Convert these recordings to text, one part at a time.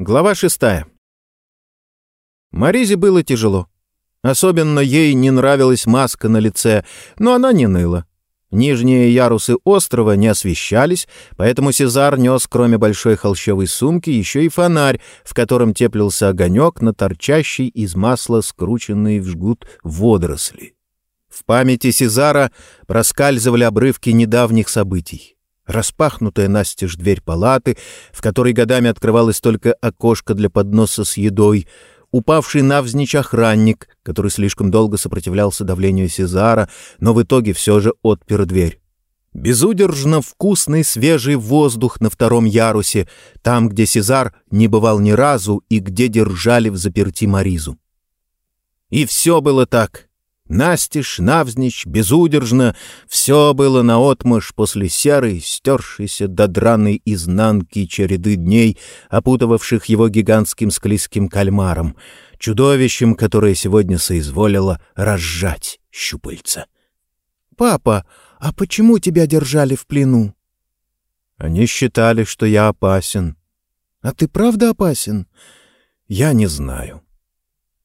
Глава шестая. Маризе было тяжело. Особенно ей не нравилась маска на лице, но она не ныла. Нижние ярусы острова не освещались, поэтому Сезар нес, кроме большой холщовой сумки, еще и фонарь, в котором теплился огонек на торчащий из масла скрученные в жгут водоросли. В памяти Сезара проскальзывали обрывки недавних событий распахнутая настежь дверь палаты, в которой годами открывалось только окошко для подноса с едой, упавший навзничь охранник, который слишком долго сопротивлялся давлению Сезара, но в итоге все же отпер дверь. Безудержно вкусный свежий воздух на втором ярусе, там, где Сезар не бывал ни разу и где держали в заперти Маризу. И все было так. Настежь, навзничь, безудержно, все было наотмашь после серой, стершейся до драной изнанки череды дней, опутывавших его гигантским склизким кальмаром, чудовищем, которое сегодня соизволило разжать щупальца. «Папа, а почему тебя держали в плену?» «Они считали, что я опасен». «А ты правда опасен?» «Я не знаю».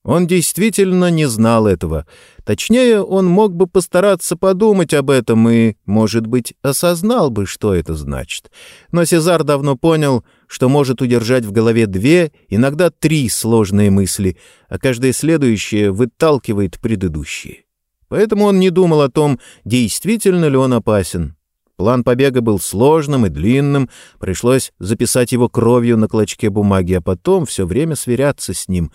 Он действительно не знал этого. Точнее, он мог бы постараться подумать об этом и, может быть, осознал бы, что это значит. Но Сезар давно понял, что может удержать в голове две, иногда три сложные мысли, а каждая следующая выталкивает предыдущие. Поэтому он не думал о том, действительно ли он опасен. План побега был сложным и длинным, пришлось записать его кровью на клочке бумаги, а потом все время сверяться с ним.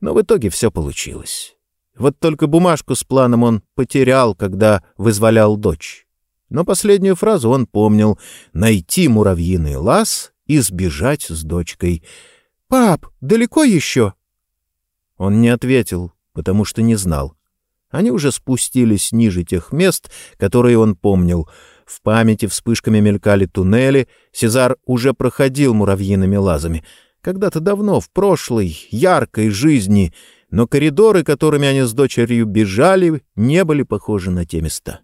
Но в итоге все получилось. Вот только бумажку с планом он потерял, когда вызволял дочь. Но последнюю фразу он помнил — найти муравьиный лаз и сбежать с дочкой. «Пап, далеко еще?» Он не ответил, потому что не знал. Они уже спустились ниже тех мест, которые он помнил — в памяти вспышками мелькали туннели, Сезар уже проходил муравьиными лазами. Когда-то давно, в прошлой, яркой жизни, но коридоры, которыми они с дочерью бежали, не были похожи на те места.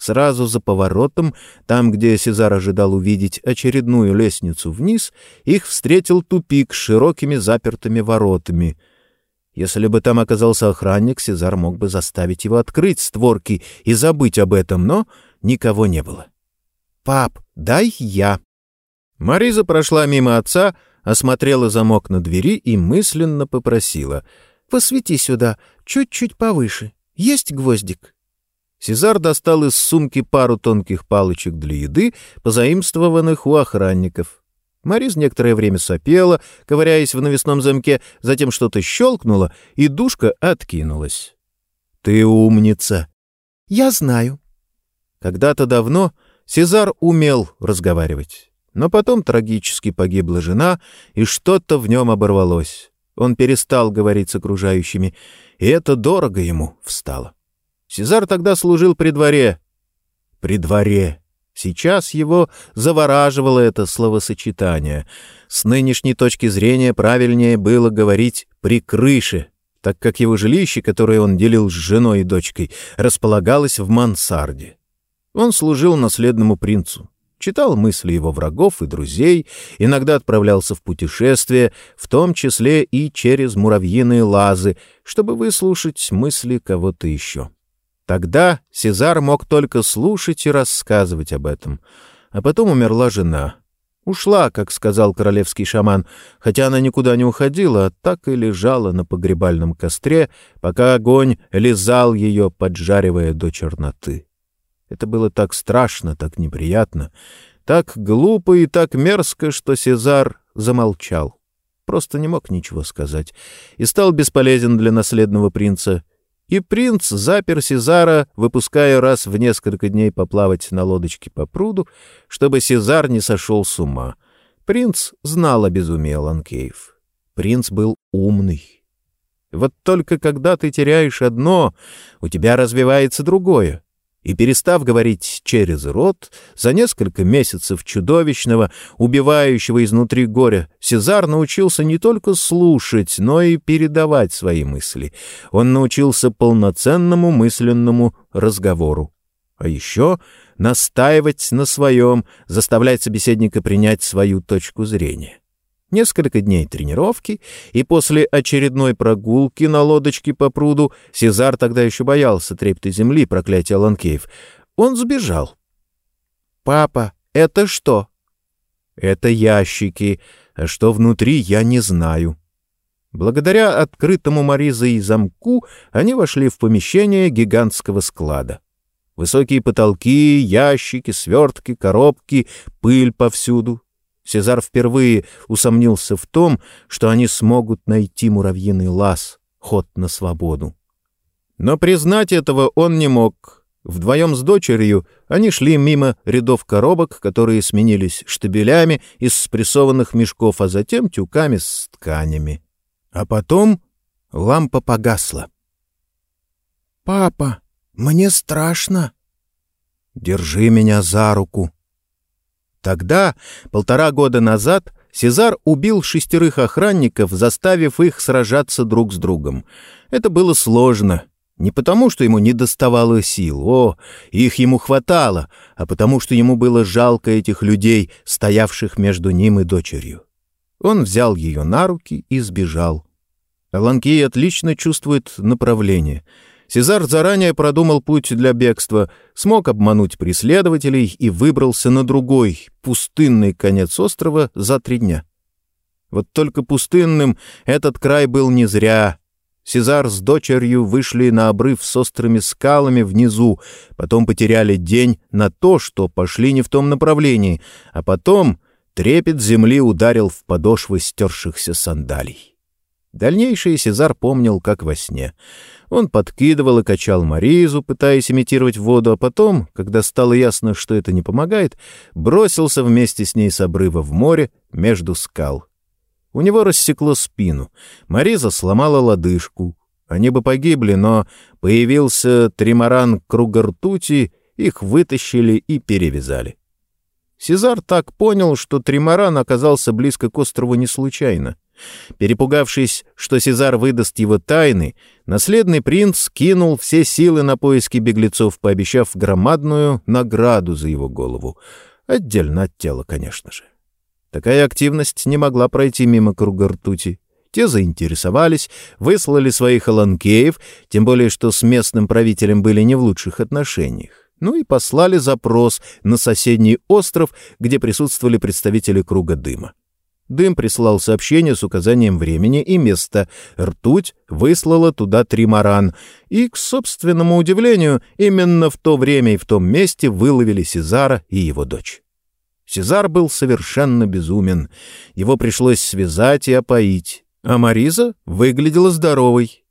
Сразу за поворотом, там, где Сезар ожидал увидеть очередную лестницу вниз, их встретил тупик с широкими запертыми воротами. Если бы там оказался охранник, Сезар мог бы заставить его открыть створки и забыть об этом, но никого не было. «Пап, дай я». Мариза прошла мимо отца, осмотрела замок на двери и мысленно попросила. «Посвети сюда, чуть-чуть повыше. Есть гвоздик?» Сезар достал из сумки пару тонких палочек для еды, позаимствованных у охранников. Мариз некоторое время сопела, ковыряясь в навесном замке, затем что-то щелкнуло, и душка откинулась. «Ты умница!» «Я знаю», когда-то давно Сезар умел разговаривать, но потом трагически погибла жена, и что-то в нем оборвалось. Он перестал говорить с окружающими, и это дорого ему встало. Сезар тогда служил при дворе. При дворе. Сейчас его завораживало это словосочетание. С нынешней точки зрения правильнее было говорить «при крыше», так как его жилище, которое он делил с женой и дочкой, располагалось в мансарде. Он служил наследному принцу, читал мысли его врагов и друзей, иногда отправлялся в путешествия, в том числе и через муравьиные лазы, чтобы выслушать мысли кого-то еще. Тогда Сезар мог только слушать и рассказывать об этом. А потом умерла жена. Ушла, как сказал королевский шаман, хотя она никуда не уходила, а так и лежала на погребальном костре, пока огонь лизал ее, поджаривая до черноты. Это было так страшно, так неприятно, так глупо и так мерзко, что Сезар замолчал. Просто не мог ничего сказать и стал бесполезен для наследного принца. И принц запер Сезара, выпуская раз в несколько дней поплавать на лодочке по пруду, чтобы Сезар не сошел с ума. Принц знал о безумии Ланкеев. Принц был умный. Вот только когда ты теряешь одно, у тебя развивается другое. И, перестав говорить через рот, за несколько месяцев чудовищного, убивающего изнутри горя, Сезар научился не только слушать, но и передавать свои мысли. Он научился полноценному мысленному разговору. А еще настаивать на своем, заставлять собеседника принять свою точку зрения. Несколько дней тренировки, и после очередной прогулки на лодочке по пруду Сезар тогда еще боялся трепета земли, проклятия Ланкеев. Он сбежал. «Папа, это что?» «Это ящики, а что внутри, я не знаю». Благодаря открытому Маризой замку они вошли в помещение гигантского склада. Высокие потолки, ящики, свертки, коробки, пыль повсюду. Сезар впервые усомнился в том, что они смогут найти муравьиный лаз, ход на свободу. Но признать этого он не мог. Вдвоем с дочерью они шли мимо рядов коробок, которые сменились штабелями из спрессованных мешков, а затем тюками с тканями. А потом лампа погасла. «Папа, мне страшно». «Держи меня за руку», Тогда, полтора года назад, Сезар убил шестерых охранников, заставив их сражаться друг с другом. Это было сложно. Не потому, что ему не доставало сил, о, их ему хватало, а потому, что ему было жалко этих людей, стоявших между ним и дочерью. Он взял ее на руки и сбежал. Ланкей отлично чувствует направление — Сезар заранее продумал путь для бегства, смог обмануть преследователей и выбрался на другой, пустынный конец острова за три дня. Вот только пустынным этот край был не зря. Сезар с дочерью вышли на обрыв с острыми скалами внизу, потом потеряли день на то, что пошли не в том направлении, а потом трепет земли ударил в подошвы стершихся сандалий. Дальнейшее Сезар помнил, как во сне — он подкидывал и качал Маризу, пытаясь имитировать воду, а потом, когда стало ясно, что это не помогает, бросился вместе с ней с обрыва в море между скал. У него рассекло спину. Мариза сломала лодыжку. Они бы погибли, но появился тримаран круга ртути, их вытащили и перевязали. Сезар так понял, что тримаран оказался близко к острову не случайно. Перепугавшись, что Сезар выдаст его тайны, наследный принц кинул все силы на поиски беглецов, пообещав громадную награду за его голову. Отдельно от тела, конечно же. Такая активность не могла пройти мимо круга ртути. Те заинтересовались, выслали своих аланкеев, тем более что с местным правителем были не в лучших отношениях. Ну и послали запрос на соседний остров, где присутствовали представители круга дыма. Дым прислал сообщение с указанием времени и места. Ртуть выслала туда тримаран. И, к собственному удивлению, именно в то время и в том месте выловили Сезара и его дочь. Сезар был совершенно безумен. Его пришлось связать и опоить. А Мариза выглядела здоровой.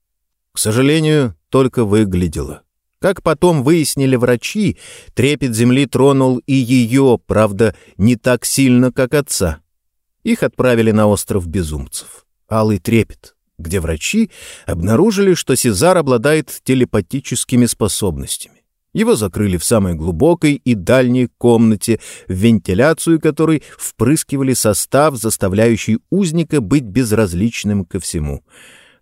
К сожалению, только выглядела. Как потом выяснили врачи, трепет земли тронул и ее, правда, не так сильно, как отца. Их отправили на остров безумцев, Алый Трепет, где врачи обнаружили, что Сезар обладает телепатическими способностями. Его закрыли в самой глубокой и дальней комнате, в вентиляцию которой впрыскивали состав, заставляющий узника быть безразличным ко всему.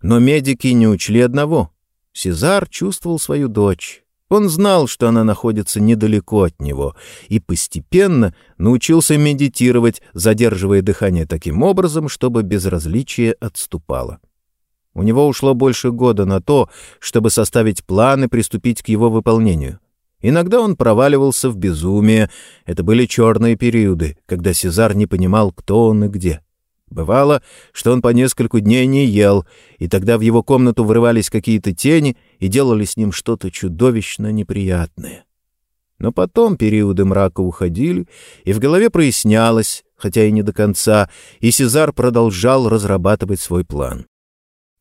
Но медики не учли одного. Сезар чувствовал свою дочь. Он знал, что она находится недалеко от него, и постепенно научился медитировать, задерживая дыхание таким образом, чтобы безразличие отступало. У него ушло больше года на то, чтобы составить план и приступить к его выполнению. Иногда он проваливался в безумие. Это были черные периоды, когда Сезар не понимал, кто он и где. Бывало, что он по нескольку дней не ел, и тогда в его комнату врывались какие-то тени и делали с ним что-то чудовищно неприятное. Но потом периоды мрака уходили, и в голове прояснялось, хотя и не до конца, и Сезар продолжал разрабатывать свой план.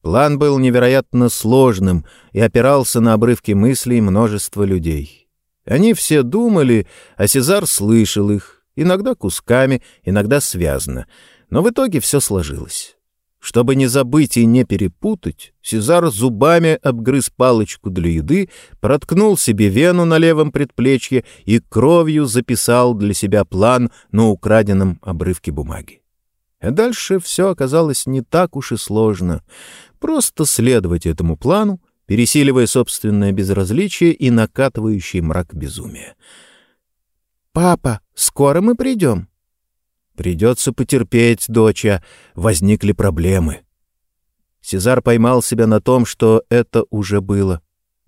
План был невероятно сложным и опирался на обрывки мыслей множества людей. Они все думали, а Сезар слышал их, иногда кусками, иногда связно — но в итоге все сложилось. Чтобы не забыть и не перепутать, Сезар зубами обгрыз палочку для еды, проткнул себе вену на левом предплечье и кровью записал для себя план на украденном обрывке бумаги. А дальше все оказалось не так уж и сложно. Просто следовать этому плану, пересиливая собственное безразличие и накатывающий мрак безумия. «Папа, скоро мы придем?» Придется потерпеть, доча. Возникли проблемы. Сезар поймал себя на том, что это уже было.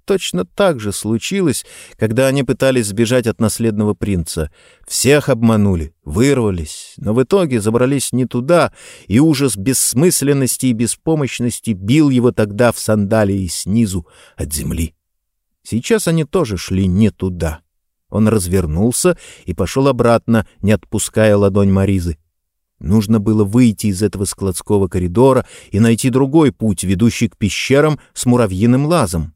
Точно так же случилось, когда они пытались сбежать от наследного принца. Всех обманули, вырвались, но в итоге забрались не туда, и ужас бессмысленности и беспомощности бил его тогда в сандалии снизу от земли. Сейчас они тоже шли не туда. Он развернулся и пошел обратно, не отпуская ладонь Маризы. Нужно было выйти из этого складского коридора и найти другой путь, ведущий к пещерам с муравьиным лазом.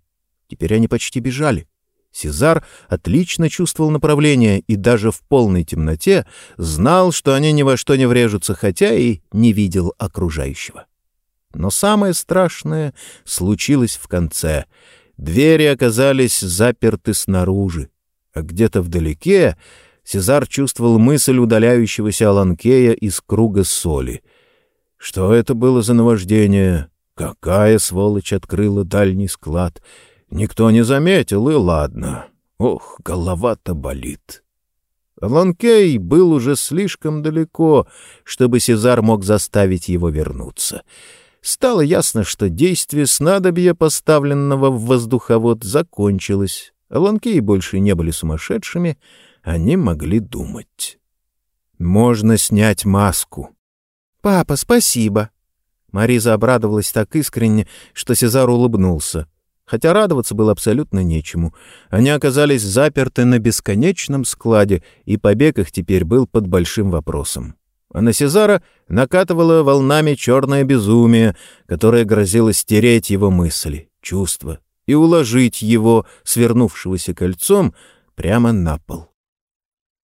Теперь они почти бежали. Сезар отлично чувствовал направление и даже в полной темноте знал, что они ни во что не врежутся, хотя и не видел окружающего. Но самое страшное случилось в конце. Двери оказались заперты снаружи, а где-то вдалеке Сезар чувствовал мысль удаляющегося Аланкея из круга соли. Что это было за наваждение? Какая сволочь открыла дальний склад? Никто не заметил, и ладно. Ох, голова-то болит. Аланкей был уже слишком далеко, чтобы Сезар мог заставить его вернуться. Стало ясно, что действие снадобья, поставленного в воздуховод, закончилось. Аланкеи больше не были сумасшедшими — они могли думать. Можно снять маску. «Папа, спасибо!» Мариза обрадовалась так искренне, что Сезар улыбнулся. Хотя радоваться было абсолютно нечему. Они оказались заперты на бесконечном складе, и побег их теперь был под большим вопросом. А на Сезара накатывало волнами черное безумие, которое грозило стереть его мысли, чувства и уложить его, свернувшегося кольцом, прямо на пол.